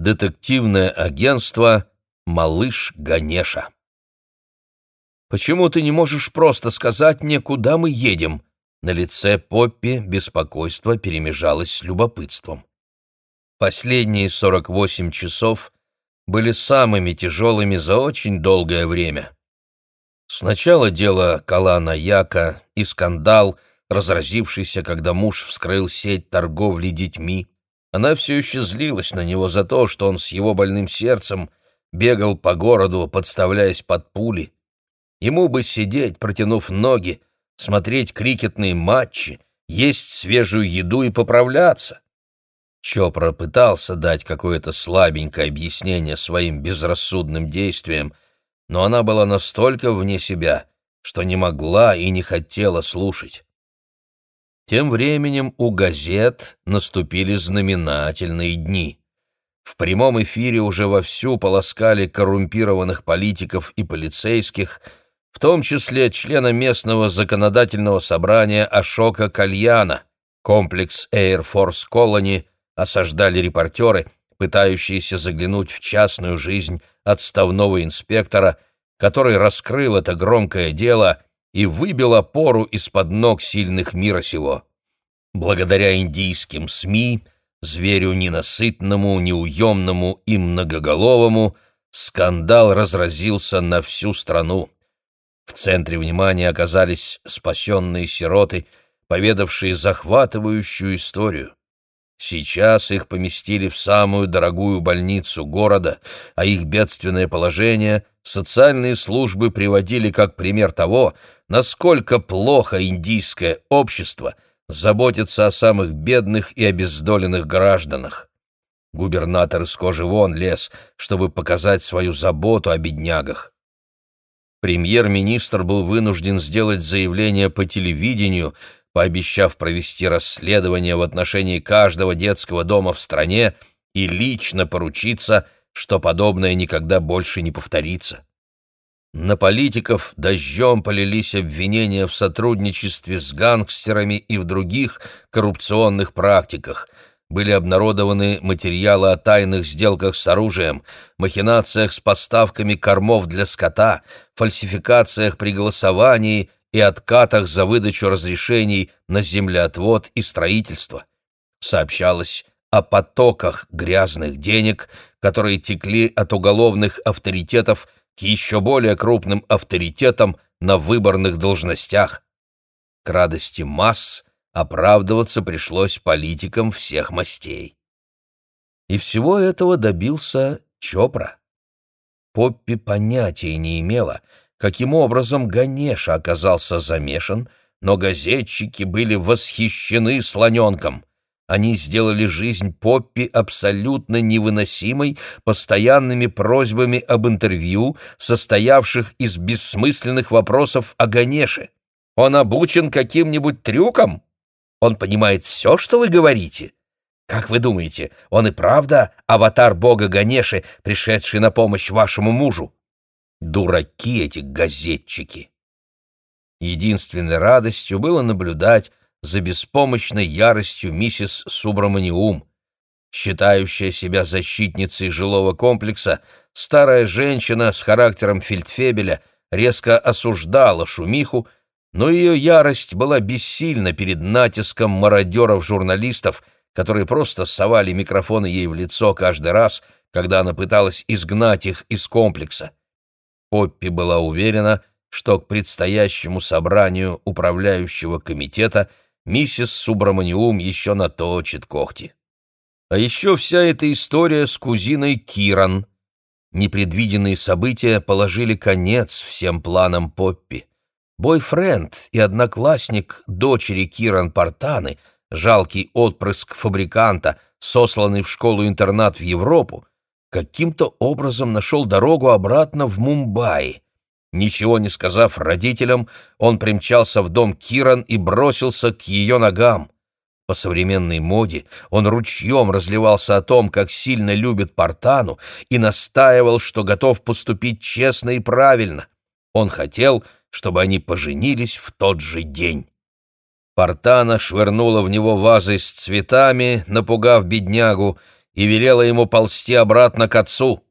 Детективное агентство «Малыш Ганеша». «Почему ты не можешь просто сказать мне, куда мы едем?» На лице Поппи беспокойство перемежалось с любопытством. Последние 48 часов были самыми тяжелыми за очень долгое время. Сначала дело Калана Яка и скандал, разразившийся, когда муж вскрыл сеть торговли детьми. Она все еще злилась на него за то, что он с его больным сердцем бегал по городу, подставляясь под пули. Ему бы сидеть, протянув ноги, смотреть крикетные матчи, есть свежую еду и поправляться. Чопра пытался дать какое-то слабенькое объяснение своим безрассудным действиям, но она была настолько вне себя, что не могла и не хотела слушать. Тем временем у газет наступили знаменательные дни. В прямом эфире уже вовсю полоскали коррумпированных политиков и полицейских – в том числе члена местного законодательного собрания Ашока Кальяна. Комплекс Air Force Colony осаждали репортеры, пытающиеся заглянуть в частную жизнь отставного инспектора, который раскрыл это громкое дело и выбил опору из-под ног сильных мира сего. Благодаря индийским СМИ, зверю ненасытному, неуемному и многоголовому, скандал разразился на всю страну. В центре внимания оказались спасенные сироты, поведавшие захватывающую историю. Сейчас их поместили в самую дорогую больницу города, а их бедственное положение социальные службы приводили как пример того, насколько плохо индийское общество заботится о самых бедных и обездоленных гражданах. Губернатор из кожи вон лез, чтобы показать свою заботу о беднягах. Премьер-министр был вынужден сделать заявление по телевидению, пообещав провести расследование в отношении каждого детского дома в стране и лично поручиться, что подобное никогда больше не повторится. На политиков дождем полились обвинения в сотрудничестве с гангстерами и в других коррупционных практиках – были обнародованы материалы о тайных сделках с оружием, махинациях с поставками кормов для скота, фальсификациях при голосовании и откатах за выдачу разрешений на землеотвод и строительство. Сообщалось о потоках грязных денег, которые текли от уголовных авторитетов к еще более крупным авторитетам на выборных должностях. К радости масс – оправдываться пришлось политикам всех мастей. И всего этого добился Чопра. Поппи понятия не имела, каким образом Ганеша оказался замешан, но газетчики были восхищены слоненком. Они сделали жизнь Поппи абсолютно невыносимой постоянными просьбами об интервью, состоявших из бессмысленных вопросов о Ганеше. «Он обучен каким-нибудь трюкам?» Он понимает все, что вы говорите? Как вы думаете, он и правда аватар бога Ганеши, пришедший на помощь вашему мужу? Дураки эти газетчики!» Единственной радостью было наблюдать за беспомощной яростью миссис Субраманиум. Считающая себя защитницей жилого комплекса, старая женщина с характером фельдфебеля резко осуждала шумиху, но ее ярость была бессильна перед натиском мародеров-журналистов, которые просто совали микрофоны ей в лицо каждый раз, когда она пыталась изгнать их из комплекса. Поппи была уверена, что к предстоящему собранию управляющего комитета миссис Субраманиум еще наточит когти. А еще вся эта история с кузиной Киран. Непредвиденные события положили конец всем планам Поппи. Бойфренд и одноклассник дочери Киран Портаны, жалкий отпрыск фабриканта, сосланный в школу-интернат в Европу, каким-то образом нашел дорогу обратно в Мумбаи. Ничего не сказав родителям, он примчался в дом Киран и бросился к ее ногам. По современной моде он ручьем разливался о том, как сильно любит Портану, и настаивал, что готов поступить честно и правильно. Он хотел, чтобы они поженились в тот же день. Портана швырнула в него вазой с цветами, напугав беднягу, и велела ему ползти обратно к отцу.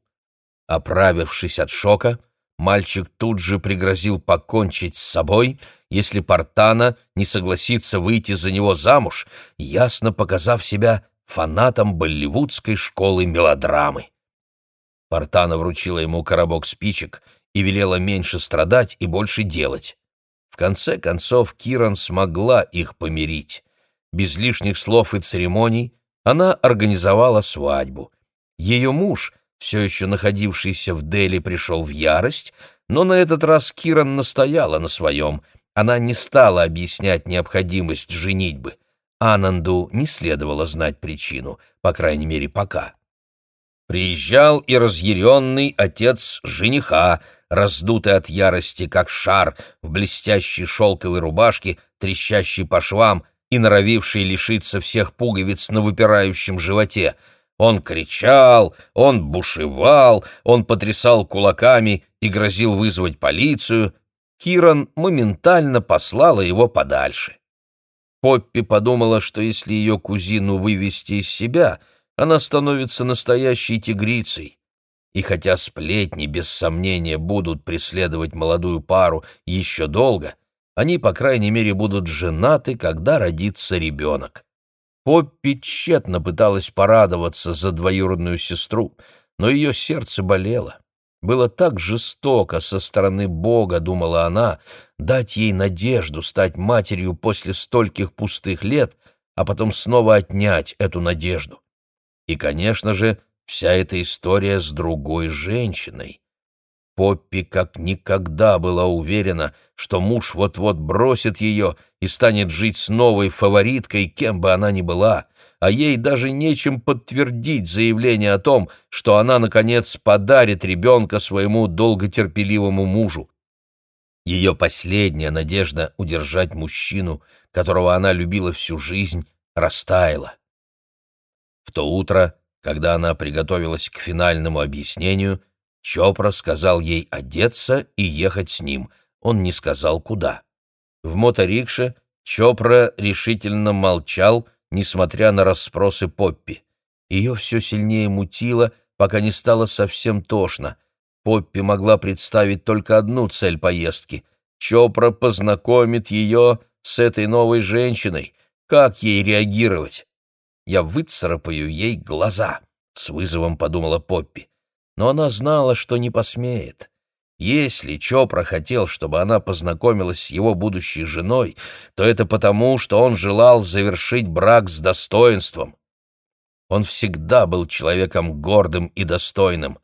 Оправившись от шока, мальчик тут же пригрозил покончить с собой, если Портана не согласится выйти за него замуж, ясно показав себя фанатом болливудской школы мелодрамы. Портана вручила ему коробок спичек и велела меньше страдать и больше делать. В конце концов Киран смогла их помирить. Без лишних слов и церемоний она организовала свадьбу. Ее муж, все еще находившийся в Дели, пришел в ярость, но на этот раз Киран настояла на своем. Она не стала объяснять необходимость женитьбы. Ананду не следовало знать причину, по крайней мере, пока. Приезжал и разъяренный отец жениха, раздутый от ярости, как шар, в блестящей шелковой рубашке, трещащей по швам и норовивший лишиться всех пуговиц на выпирающем животе. Он кричал, он бушевал, он потрясал кулаками и грозил вызвать полицию. Киран моментально послала его подальше. Поппи подумала, что если ее кузину вывести из себя, она становится настоящей тигрицей. И хотя сплетни, без сомнения, будут преследовать молодую пару еще долго, они, по крайней мере, будут женаты, когда родится ребенок. Поппи тщетно пыталась порадоваться за двоюродную сестру, но ее сердце болело. Было так жестоко со стороны Бога, думала она, дать ей надежду стать матерью после стольких пустых лет, а потом снова отнять эту надежду. И, конечно же, вся эта история с другой женщиной. Поппи как никогда была уверена, что муж вот-вот бросит ее и станет жить с новой фавориткой, кем бы она ни была, а ей даже нечем подтвердить заявление о том, что она, наконец, подарит ребенка своему долготерпеливому мужу. Ее последняя надежда удержать мужчину, которого она любила всю жизнь, растаяла. В то утро, когда она приготовилась к финальному объяснению, Чопра сказал ей одеться и ехать с ним. Он не сказал, куда. В моторикше Чопра решительно молчал, несмотря на расспросы Поппи. Ее все сильнее мутило, пока не стало совсем тошно. Поппи могла представить только одну цель поездки. Чопра познакомит ее с этой новой женщиной. Как ей реагировать? Я выцарапаю ей глаза, — с вызовом подумала Поппи но она знала, что не посмеет. Если Чопра хотел, чтобы она познакомилась с его будущей женой, то это потому, что он желал завершить брак с достоинством. Он всегда был человеком гордым и достойным.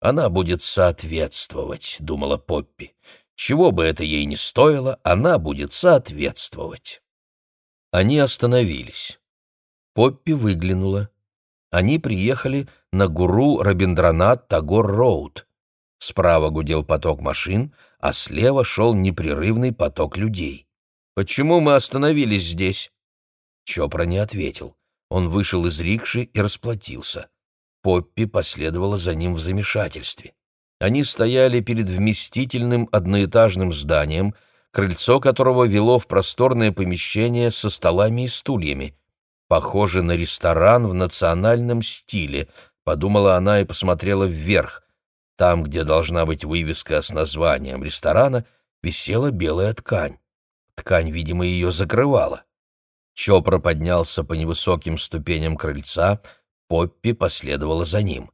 Она будет соответствовать, — думала Поппи. Чего бы это ей ни стоило, она будет соответствовать. Они остановились. Поппи выглянула. Они приехали на Гуру Рабиндранат Тагор-Роуд. Справа гудел поток машин, а слева шел непрерывный поток людей. «Почему мы остановились здесь?» Чопра не ответил. Он вышел из рикши и расплатился. Поппи последовала за ним в замешательстве. Они стояли перед вместительным одноэтажным зданием, крыльцо которого вело в просторное помещение со столами и стульями. Похоже на ресторан в национальном стиле, подумала она и посмотрела вверх. Там, где должна быть вывеска с названием ресторана, висела белая ткань. Ткань, видимо, ее закрывала. Чопра поднялся по невысоким ступеням крыльца, Поппи последовала за ним.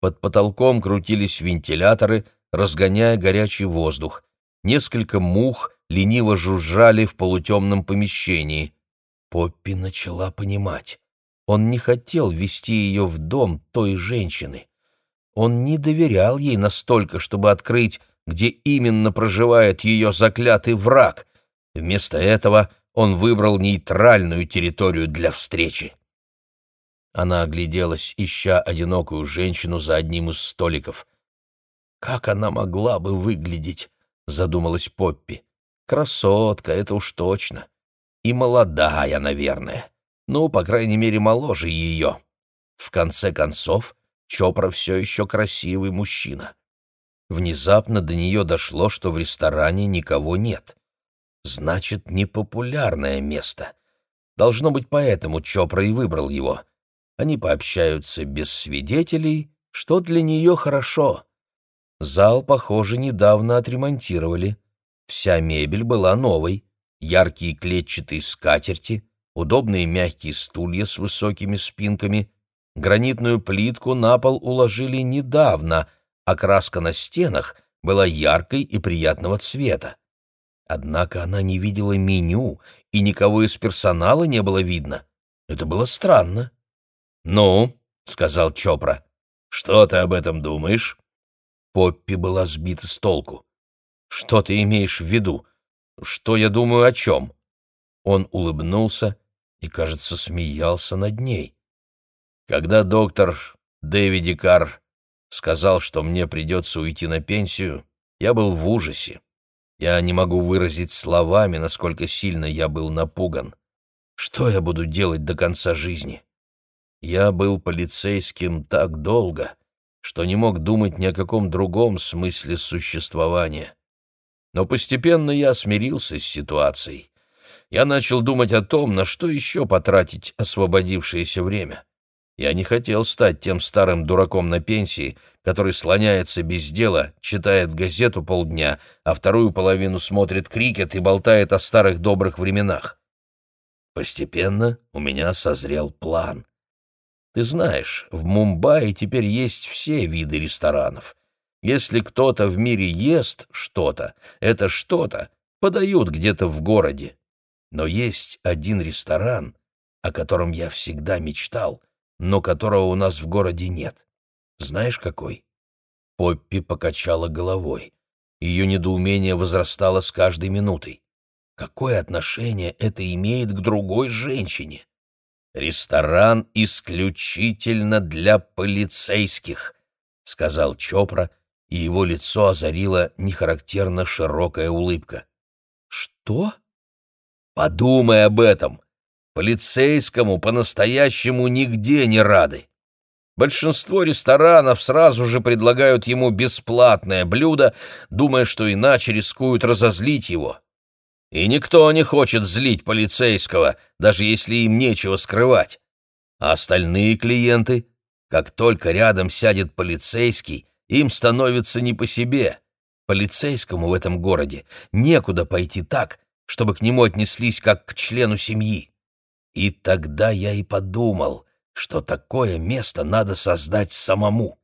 Под потолком крутились вентиляторы, разгоняя горячий воздух. Несколько мух лениво жужжали в полутемном помещении. Поппи начала понимать. Он не хотел вести ее в дом той женщины. Он не доверял ей настолько, чтобы открыть, где именно проживает ее заклятый враг. Вместо этого он выбрал нейтральную территорию для встречи. Она огляделась, ища одинокую женщину за одним из столиков. «Как она могла бы выглядеть?» — задумалась Поппи. «Красотка, это уж точно. И молодая, наверное. Ну, по крайней мере, моложе ее. В конце концов, Чопра все еще красивый мужчина. Внезапно до нее дошло, что в ресторане никого нет. Значит, непопулярное место. Должно быть, поэтому Чопра и выбрал его. они пообщаются без свидетелей, что для нее хорошо. Зал, похоже, недавно отремонтировали. Вся мебель была новой. Яркие клетчатые скатерти, удобные мягкие стулья с высокими спинками, гранитную плитку на пол уложили недавно, а краска на стенах была яркой и приятного цвета. Однако она не видела меню, и никого из персонала не было видно. Это было странно. «Ну», — сказал Чопра, — «что ты об этом думаешь?» Поппи была сбита с толку. «Что ты имеешь в виду? Что я думаю о чем?» Он улыбнулся и, кажется, смеялся над ней. Когда доктор Дэвиди Карр сказал, что мне придется уйти на пенсию, я был в ужасе. Я не могу выразить словами, насколько сильно я был напуган. Что я буду делать до конца жизни? Я был полицейским так долго, что не мог думать ни о каком другом смысле существования. Но постепенно я смирился с ситуацией. Я начал думать о том, на что еще потратить освободившееся время. Я не хотел стать тем старым дураком на пенсии, который слоняется без дела, читает газету полдня, а вторую половину смотрит крикет и болтает о старых добрых временах. Постепенно у меня созрел план. Ты знаешь, в Мумбаи теперь есть все виды ресторанов. Если кто-то в мире ест что-то, это что-то подают где-то в городе. Но есть один ресторан, о котором я всегда мечтал, но которого у нас в городе нет. Знаешь, какой?» Поппи покачала головой. Ее недоумение возрастало с каждой минутой. Какое отношение это имеет к другой женщине? «Ресторан исключительно для полицейских», — сказал Чопра, и его лицо озарила нехарактерно широкая улыбка. «Что?» «Подумай об этом. Полицейскому по-настоящему нигде не рады. Большинство ресторанов сразу же предлагают ему бесплатное блюдо, думая, что иначе рискуют разозлить его. И никто не хочет злить полицейского, даже если им нечего скрывать. А остальные клиенты, как только рядом сядет полицейский, им становится не по себе. Полицейскому в этом городе некуда пойти так, чтобы к нему отнеслись как к члену семьи. И тогда я и подумал, что такое место надо создать самому.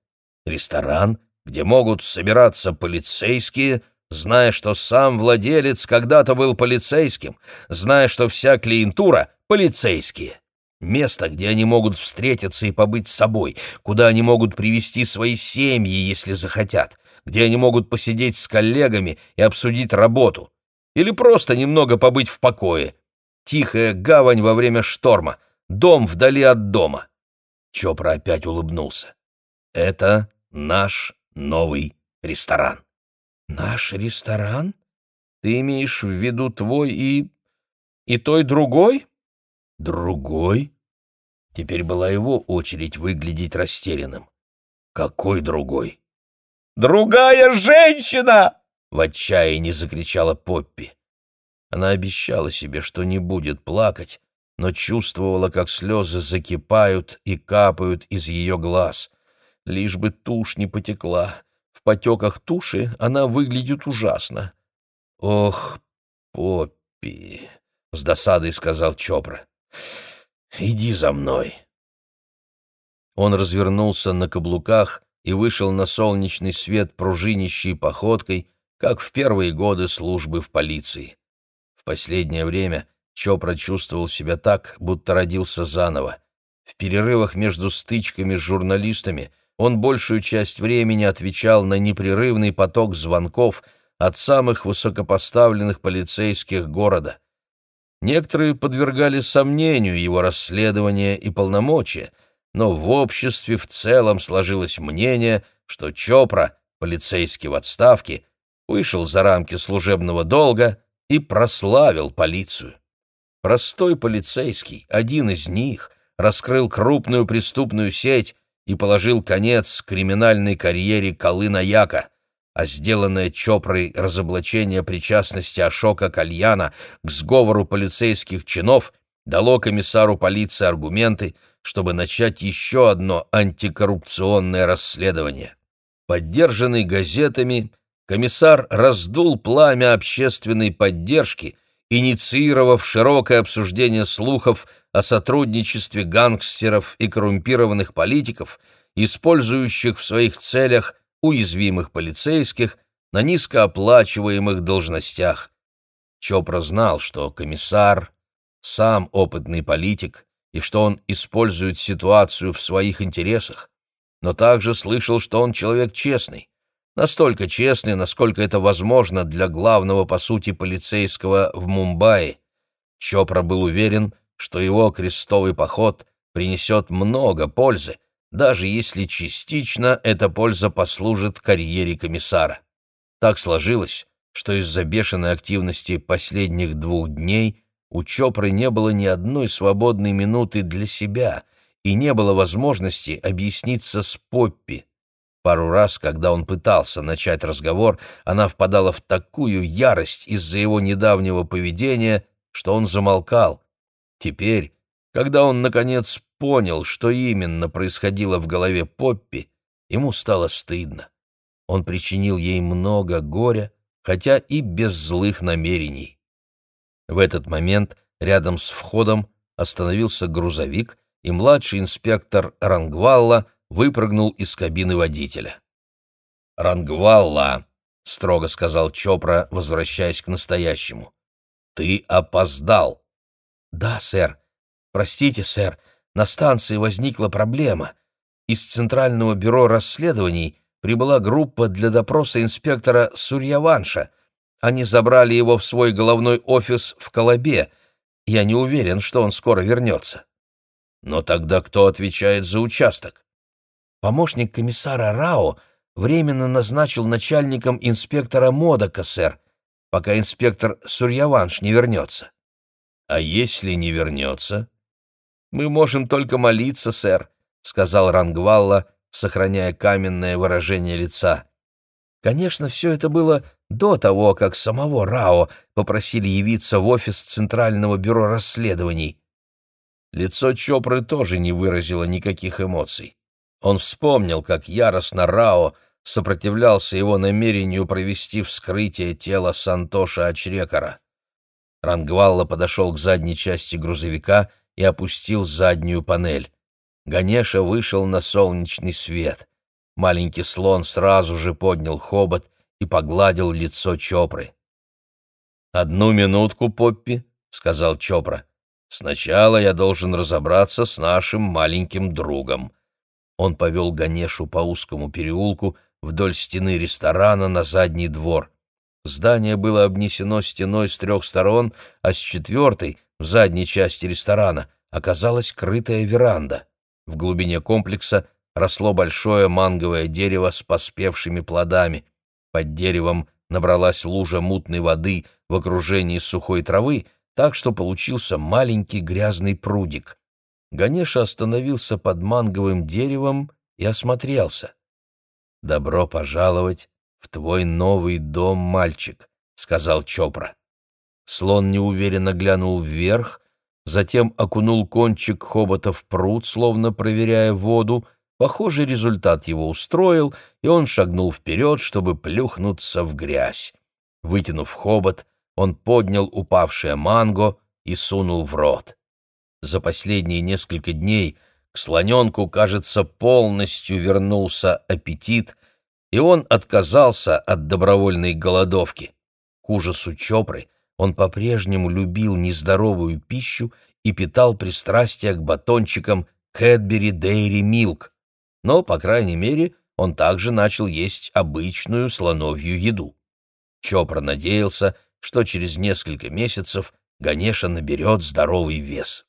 Ресторан, где могут собираться полицейские — зная, что сам владелец когда-то был полицейским, зная, что вся клиентура — полицейские. Место, где они могут встретиться и побыть собой, куда они могут привести свои семьи, если захотят, где они могут посидеть с коллегами и обсудить работу. Или просто немного побыть в покое. Тихая гавань во время шторма, дом вдали от дома. Чопра опять улыбнулся. Это наш новый ресторан. «Наш ресторан? Ты имеешь в виду твой и... и той другой?» «Другой?» Теперь была его очередь выглядеть растерянным. «Какой другой?» «Другая женщина!» — в отчаянии закричала Поппи. Она обещала себе, что не будет плакать, но чувствовала, как слезы закипают и капают из ее глаз. Лишь бы тушь не потекла, в потеках туши она выглядит ужасно. «Ох, Поппи!» — с досадой сказал Чопра. «Иди за мной!» Он развернулся на каблуках и вышел на солнечный свет пружинищей походкой, как в первые годы службы в полиции. В последнее время Чопра чувствовал себя так, будто родился заново. В перерывах между стычками с журналистами он большую часть времени отвечал на непрерывный поток звонков от самых высокопоставленных полицейских города. Некоторые подвергали сомнению его расследования и полномочия, но в обществе в целом сложилось мнение, что Чопра, полицейский в отставке, вышел за рамки служебного долга и прославил полицию. Простой полицейский, один из них, раскрыл крупную преступную сеть, и положил конец криминальной карьере Колына Яка, а сделанное Чопрой разоблачение причастности Ашока Кальяна к сговору полицейских чинов дало комиссару полиции аргументы, чтобы начать еще одно антикоррупционное расследование. Поддержанный газетами, комиссар раздул пламя общественной поддержки, инициировав широкое обсуждение слухов о сотрудничестве гангстеров и коррумпированных политиков, использующих в своих целях уязвимых полицейских на низкооплачиваемых должностях. Чопра знал, что комиссар сам опытный политик и что он использует ситуацию в своих интересах, но также слышал, что он человек честный, настолько честный, насколько это возможно для главного по сути полицейского в Мумбаи. Чопра был уверен, что его крестовый поход принесет много пользы, даже если частично эта польза послужит карьере комиссара. Так сложилось, что из-за бешеной активности последних двух дней у Чопры не было ни одной свободной минуты для себя и не было возможности объясниться с Поппи. Пару раз, когда он пытался начать разговор, она впадала в такую ярость из-за его недавнего поведения, что он замолкал. Теперь, когда он, наконец, понял, что именно происходило в голове Поппи, ему стало стыдно. Он причинил ей много горя, хотя и без злых намерений. В этот момент рядом с входом остановился грузовик, и младший инспектор Рангвалла выпрыгнул из кабины водителя. «Рангвалла!» — строго сказал Чопра, возвращаясь к настоящему. «Ты опоздал!» «Да, сэр. Простите, сэр, на станции возникла проблема. Из Центрального бюро расследований прибыла группа для допроса инспектора Сурьяванша. Они забрали его в свой головной офис в Колобе. Я не уверен, что он скоро вернется. Но тогда кто отвечает за участок? Помощник комиссара Рао временно назначил начальником инспектора Модока, сэр, пока инспектор Сурьяванш не вернется. А если не вернется? Мы можем только молиться, сэр, сказал Рангвалла, сохраняя каменное выражение лица. Конечно, все это было до того, как самого Рао попросили явиться в офис Центрального бюро расследований. Лицо Чопры тоже не выразило никаких эмоций. Он вспомнил, как яростно Рао сопротивлялся его намерению провести вскрытие тела Сантоша Ачрекара. Рангвалла подошел к задней части грузовика и опустил заднюю панель. Ганеша вышел на солнечный свет. Маленький слон сразу же поднял хобот и погладил лицо Чопры. «Одну минутку, Поппи», — сказал Чопра. «Сначала я должен разобраться с нашим маленьким другом». Он повел Ганешу по узкому переулку вдоль стены ресторана на задний двор. Здание было обнесено стеной с трех сторон, а с четвертой, в задней части ресторана, оказалась крытая веранда. В глубине комплекса росло большое манговое дерево с поспевшими плодами. Под деревом набралась лужа мутной воды в окружении сухой травы, так что получился маленький грязный прудик. Ганеша остановился под манговым деревом и осмотрелся. «Добро пожаловать в твой новый дом, мальчик», — сказал Чопра. Слон неуверенно глянул вверх, затем окунул кончик хобота в пруд, словно проверяя воду. Похоже, результат его устроил, и он шагнул вперед, чтобы плюхнуться в грязь. Вытянув хобот, он поднял упавшее манго и сунул в рот. За последние несколько дней к слоненку, кажется, полностью вернулся аппетит, и он отказался от добровольной голодовки. К ужасу Чопры он по-прежнему любил нездоровую пищу и питал пристрастие к батончикам Кэтбери Дейри Милк, но, по крайней мере, он также начал есть обычную слоновью еду. Чопра надеялся, что через несколько месяцев Ганеша наберет здоровый вес.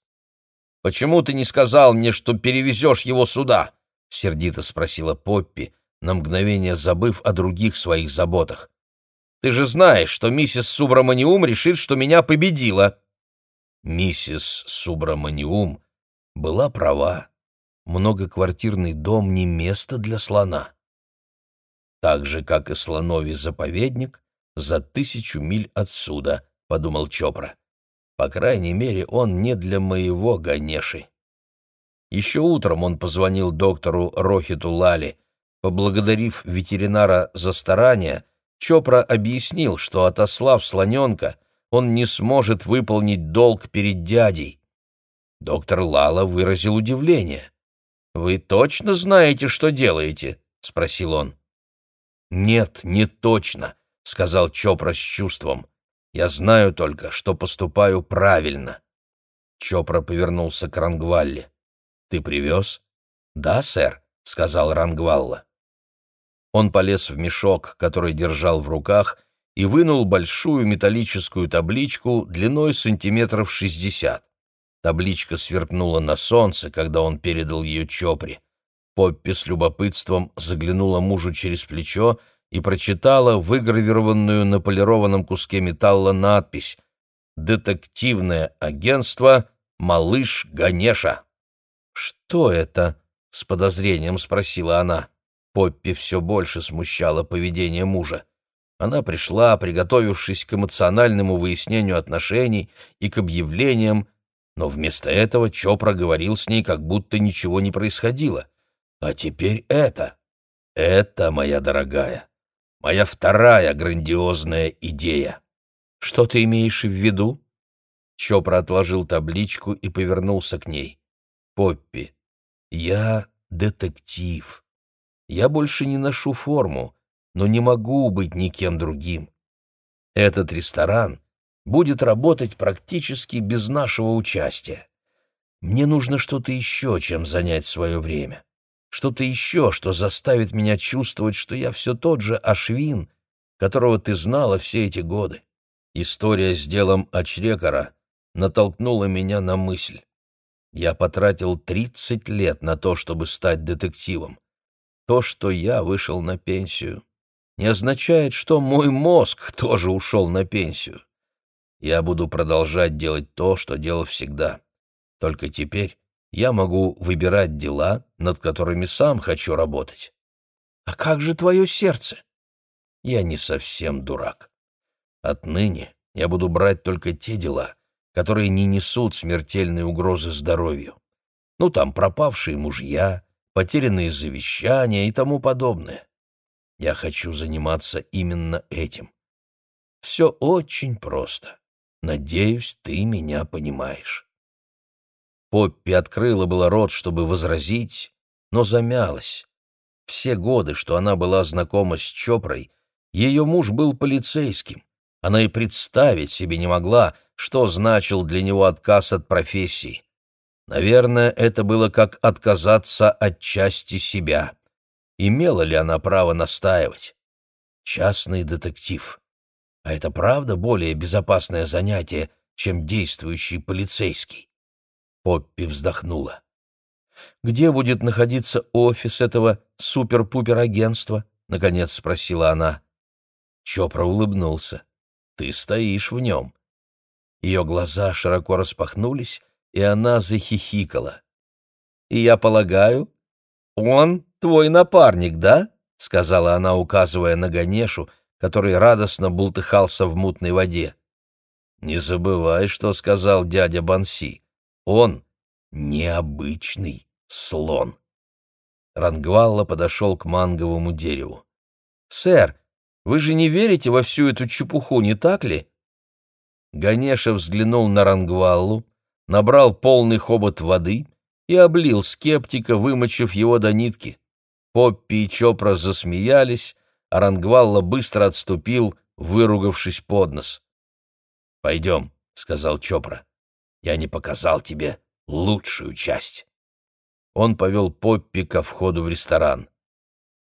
«Почему ты не сказал мне, что перевезешь его сюда?» — сердито спросила Поппи, на мгновение забыв о других своих заботах. «Ты же знаешь, что миссис Субраманиум решит, что меня победила». Миссис Субраманиум была права. Многоквартирный дом не место для слона. Так же, как и слоновий заповедник, за тысячу миль отсюда, — подумал Чопра. По крайней мере, он не для моего Ганеши. Еще утром он позвонил доктору Рохиту Лали. Поблагодарив ветеринара за старания, Чопра объяснил, что, отослав слоненка, он не сможет выполнить долг перед дядей. Доктор Лала выразил удивление. «Вы точно знаете, что делаете?» — спросил он. «Нет, не точно», — сказал Чопра с чувством. «Я знаю только, что поступаю правильно». Чопра повернулся к Рангвалле. «Ты привез?» «Да, сэр», — сказал Рангвалла. Он полез в мешок, который держал в руках, и вынул большую металлическую табличку длиной сантиметров шестьдесят. Табличка сверкнула на солнце, когда он передал ее Чопре. Поппи с любопытством заглянула мужу через плечо и прочитала выгравированную на полированном куске металла надпись «Детективное агентство «Малыш Ганеша». «Что это?» — с подозрением спросила она. Поппи все больше смущало поведение мужа. Она пришла, приготовившись к эмоциональному выяснению отношений и к объявлениям, но вместо этого Чопра говорил с ней, как будто ничего не происходило. А теперь это. Это, моя дорогая, моя вторая грандиозная идея. Что ты имеешь в виду? Чопра отложил табличку и повернулся к ней. Поппи, я детектив. Я больше не ношу форму, но не могу быть никем другим. Этот ресторан будет работать практически без нашего участия. Мне нужно что-то еще, чем занять свое время. Что-то еще, что заставит меня чувствовать, что я все тот же Ашвин, которого ты знала все эти годы. История с делом Ачрекара натолкнула меня на мысль. Я потратил 30 лет на то, чтобы стать детективом. То, что я вышел на пенсию, не означает, что мой мозг тоже ушел на пенсию. Я буду продолжать делать то, что делал всегда. Только теперь я могу выбирать дела, над которыми сам хочу работать. А как же твое сердце? Я не совсем дурак. Отныне я буду брать только те дела, которые не несут смертельной угрозы здоровью. Ну, там пропавшие мужья, потерянные завещания и тому подобное. Я хочу заниматься именно этим. Все очень просто. Надеюсь, ты меня понимаешь. Поппи открыла было рот, чтобы возразить, но замялась. Все годы, что она была знакома с Чопрой, ее муж был полицейским. Она и представить себе не могла, что значил для него отказ от профессии. Наверное, это было как отказаться от части себя. Имела ли она право настаивать? Частный детектив. А это правда более безопасное занятие, чем действующий полицейский? Поппи вздохнула. «Где будет находиться офис этого супер-пупер-агентства?» — наконец спросила она. Чопра улыбнулся. «Ты стоишь в нем». Ее глаза широко распахнулись, и она захихикала. «И я полагаю, он твой напарник, да?» — сказала она, указывая на Ганешу, который радостно бултыхался в мутной воде. «Не забывай, что сказал дядя Банси. Он необычный слон». Рангвалла подошел к манговому дереву. «Сэр, вы же не верите во всю эту чепуху, не так ли?» Ганеша взглянул на Рангваллу, набрал полный хобот воды и облил скептика, вымочив его до нитки. Поппи и Чопра засмеялись, а Рангвалла быстро отступил, выругавшись под нос. «Пойдем», — сказал Чопра. «Я не показал тебе лучшую часть». Он повел Поппи ко входу в ресторан.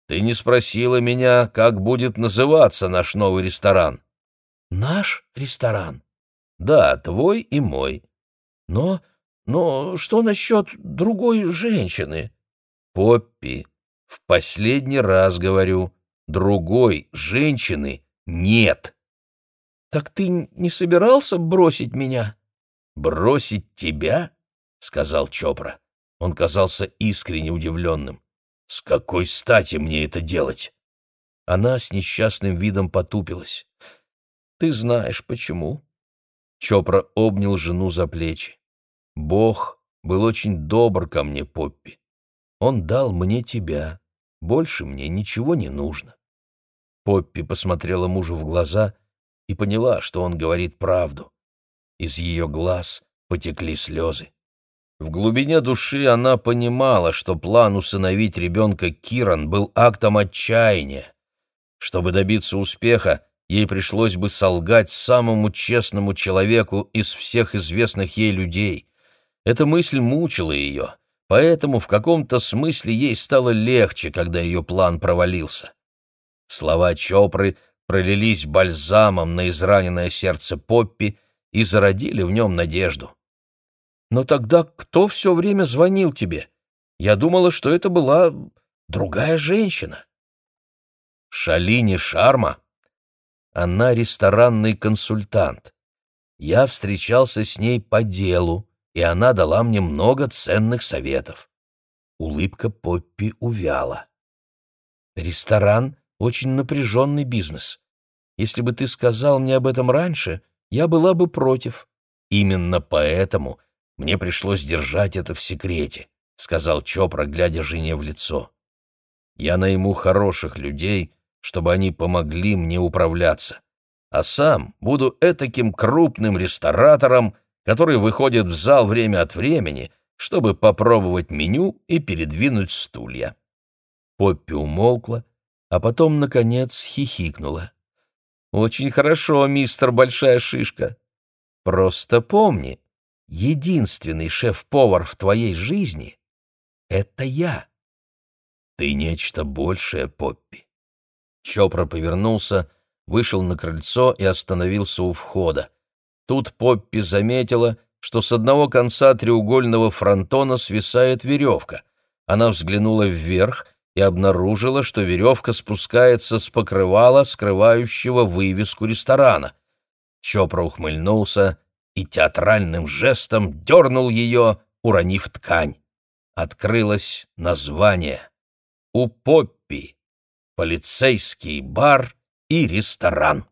«Ты не спросила меня, как будет называться наш новый ресторан?» «Наш ресторан?» «Да, твой и мой. Но... но что насчет другой женщины? Поппи, в последний раз говорю, другой женщины нет. Так ты не собирался бросить меня? Бросить тебя? Сказал Чопра. Он казался искренне удивленным. С какой стати мне это делать? Она с несчастным видом потупилась. Ты знаешь почему. Чопра обнял жену за плечи. Бог был очень добр ко мне, Поппи. Он дал мне тебя. Больше мне ничего не нужно. Поппи посмотрела мужу в глаза и поняла, что он говорит правду. Из ее глаз потекли слезы. В глубине души она понимала, что план усыновить ребенка Киран был актом отчаяния. Чтобы добиться успеха, ей пришлось бы солгать самому честному человеку из всех известных ей людей. Эта мысль мучила ее, поэтому в каком-то смысле ей стало легче, когда ее план провалился. Слова Чопры пролились бальзамом на израненное сердце Поппи и зародили в нем надежду. «Но тогда кто все время звонил тебе? Я думала, что это была другая женщина». Шалини Шарма. Она ресторанный консультант. Я встречался с ней по делу, и она дала мне много ценных советов. Улыбка Поппи увяла. «Ресторан — очень напряженный бизнес. Если бы ты сказал мне об этом раньше, я была бы против. Именно поэтому мне пришлось держать это в секрете», — сказал Чопра, глядя жене в лицо. «Я найму хороших людей, чтобы они помогли мне управляться, а сам буду этаким крупным ресторатором, который выходит в зал время от времени, чтобы попробовать меню и передвинуть стулья. Поппи умолкла, а потом, наконец, хихикнула. «Очень хорошо, мистер Большая Шишка. Просто помни, единственный шеф-повар в твоей жизни — это я. Ты нечто большее, Поппи». Чопра повернулся, вышел на крыльцо и остановился у входа. Тут Поппи заметила, что с одного конца треугольного фронтона свисает веревка. Она взглянула вверх и обнаружила, что веревка спускается с покрывала, скрывающего вывеску ресторана. Чопра ухмыльнулся и театральным жестом дернул ее, уронив ткань. Открылось название. У Поппи. Полицейский бар и ресторан.